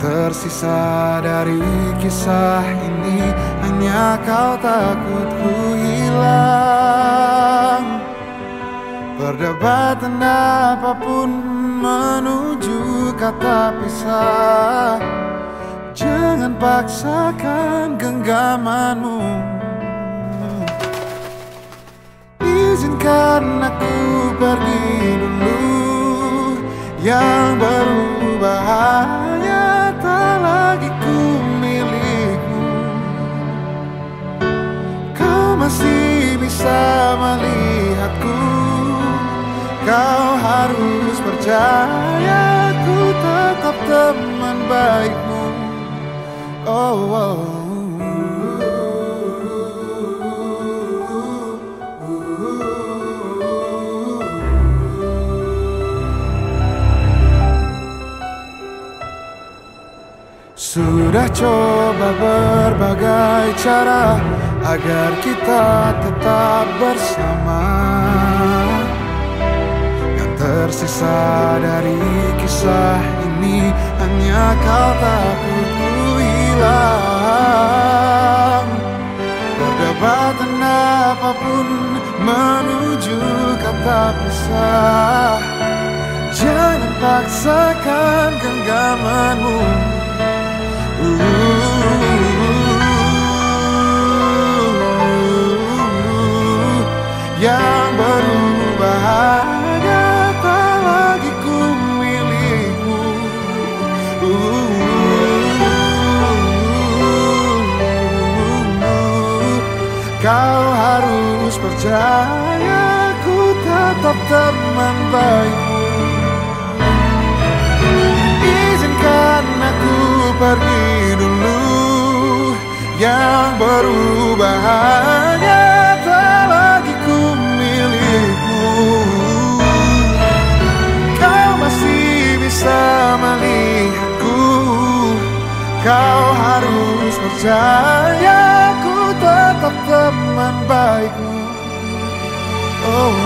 tersisa dari kisah ini hanya kau takut ku hilang. Perdebatan apa pun menuju kata pisah. Jangan paksakan genggamanmu. Izinkan aku pergi dulu. Yang masih bisa melihatku Kau harus percaya ku tetap teman baikmu Oh, oh. Sudah coba berbagai cara agar kita tetap bersama. Tersisa dari kisah ini hanya kau takut ku hilang. Perdebatan apa pun menuju kata pisah. Jangan paksakan genggamanmu percaya ku tetap teman baikmu Izinkan aku pergi dulu. Yang berubah hanya tak lagi ku milikmu. Kau masih bisa melihatku. Kau harus percaya ku tetap teman baikmu oh,